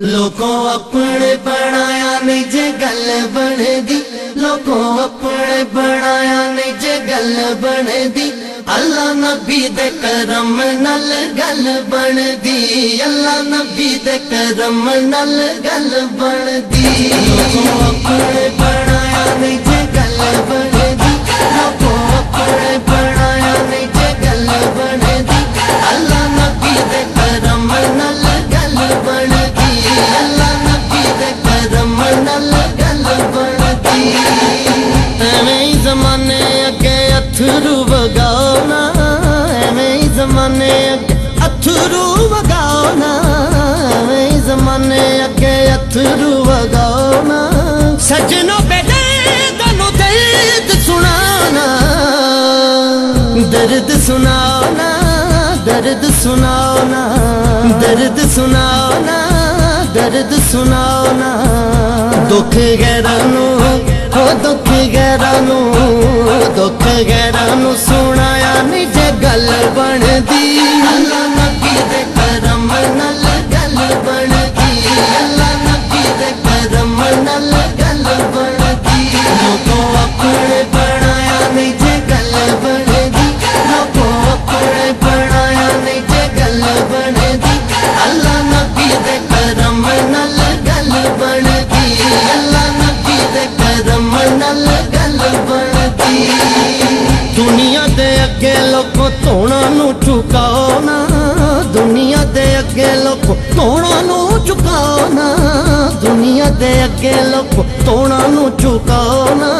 लोगों अपने बनाया निज गल बन दी लोगों अपने बनाया निज गल बन दी अल्लाह नबी दे करम नल गल बन दी अल्लाह नबी दे करम नल गल बन दी लोगों अपने ਵਗਾਉਣਾ, ਐਵੇਂ ਹੀ ਜ਼ਮਾਨੇ ਅੱਗੇ, ਅਥਰੂ ਵਗਾਉਣਾ, ਐਵੇਂ ਹੀ ਜ਼ਮਾਨੇ ਅੱਗੇ ਅਥਰੂ ਵਗਾਉਣਾ। ਸਜਣੋ ਬੇਦੇ ਤੁਹਾਨੂੰ ਦਰਦ ਸੁਣਾਉਣਾ ਦਰਦ ਸੁਣਾਉਣਾ ਦਰਦ ਸੁਣਾਉਣਾ ਦਰਦ ਸੁਣਾਉਣਾ ਦਰਦ ਸੁਣਾਉਣਾ। ਦੁੱਖ ਗੈਰਾਂ ਨੂੰ, ਹੋ ਧੋਣਾ ਨੂੰ ਝੁਕਾਓ ਨਾ ਦੁਨੀਆ ਦੇ ਅੱਗੇ ਲੋਕੋ ਧੋਣਾ ਨੂੰ ਝੁਕਾਓ ਨਾ ਦੁਨੀਆ ਦੇ ਅੱਗੇ ਲੋਕੋ ਧੋਣਾ ਨੂੰ ਝੁਕਾਓ ਨਾ।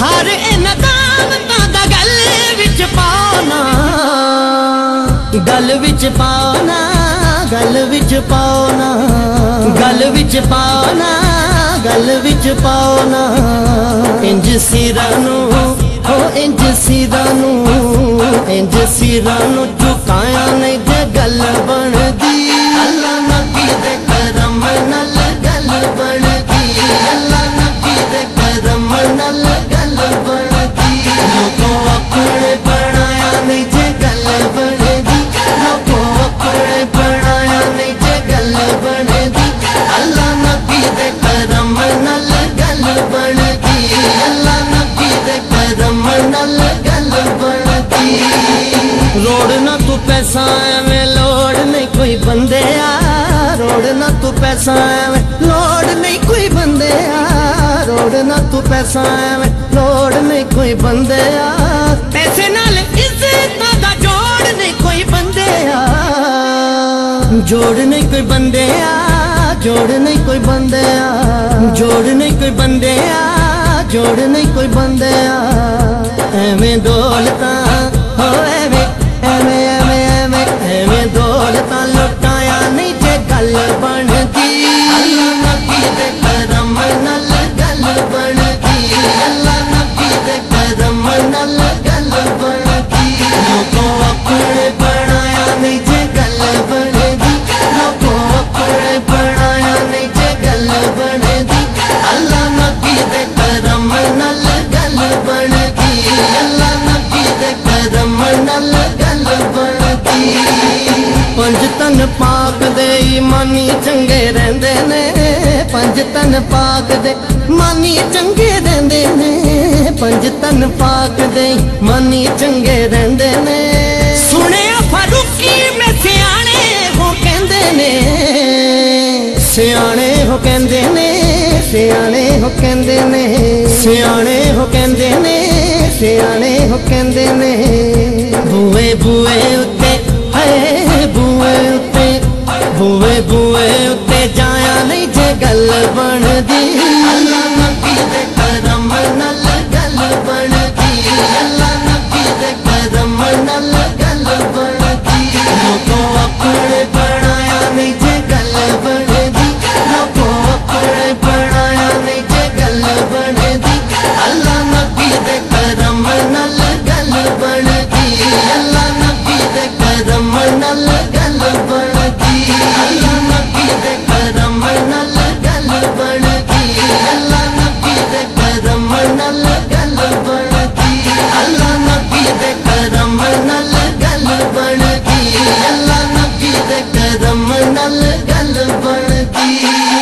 ਹਰ ਇਹਨਾਂ ਦਾਵਤਾਂ ਦਾ ਗੱਲ ਵਿੱਚ ਪਾਉਣਾ ਗੱਲ ਵਿੱਚ ਪਾਉਣਾ ਗੱਲ ਵਿੱਚ ਪਾਉਣਾ ਗੱਲ ਵਿੱਚ ਪਾਉਣਾ ਗੱਲ ਵਿੱਚ ਪਾਉਣਾ ਇੰਜ ਸਿਰਾਂ ਨੂੰ ਹੋ ਇੰਜ ਸਿਰਾਂ ਨੂੰ, ਇੰਜ ਸਿਰਾਂ ਨੂੰ रोड ना तू पैसा लोड नहीं कोई आ। रोड ना तू पैसा नहीं आ। रोड ना तू पैसा लोड नहीं कोई जोड़ नहीं कोई आ। जोड़ नहीं कोई बंदे आ, जोड़ नहीं कोई बंदे आ। जोड़ नहीं कोई बंदे आ। ਜੋੜ ਨਹੀਂ ਕੋਈ ਬੰਦੇ ਆ ਜੋੜ ਨਹੀਂ ਕੋਈ ਬੰਦੇ ਆ ਐਵੇਂ ਦੌਲਤਾਂ ਹੋ ਐਵੇਂ ਐਵੇਂ ਐਵੇਂ ਐਵੇਂ ਐਵੇਂ ਦੌਲਤਾਂ ਲੁਟਾਇਆ ਨਹੀਂ ਜੇ ਗੱਲ ਬਣਦੀ ਅੱਲਾ ਨਬੀ ਦੇ ਕਰਮ ਨਾਲ ਗੱਲ ਬਣਦੀ ਅੱਲਾ ਨਬੀ ਦੇ ਕਰਮ ਨਾਲ ਗੱਲ ਤਨ ਪਾਕ ਦੇ ਇਮਾਨੀ ਚੰਗੇ ਰਹਿੰਦੇ ਨੇ ਪੰਜ ਤਨ ਪਾਕ ਦੇ ਮਾਨੀ ਚੰਗੇ ਰਹਿੰਦੇ ਨੇ ਪੰਜ ਤਨ ਪਾਕ ਦੇ ਮਾਨੀ ਚੰਗੇ ਰਹਿੰਦੇ ਨੇ। ਸੁਣਿਆ ਫਾਰੂਕੀ ਮੈਂ ਸਿਆਣੇ ਹੋ ਕਹਿੰਦੇ ਨੇ, ਸਿਆਣੇ ਹੋ ਕਹਿੰਦੇ ਨੇ, ਸਿਆਣੇ ਹੋ ਕਹਿੰਦੇ ਨੇ, ਸਿਆਣੇ ਹੋ ਕਹਿੰਦੇ ਨੇ, ਸਿਆਣੇ ਹੋ ਕਹਿੰਦੇ ਨੇ। ਬੂਏ ਬੂਏ पागल बन गई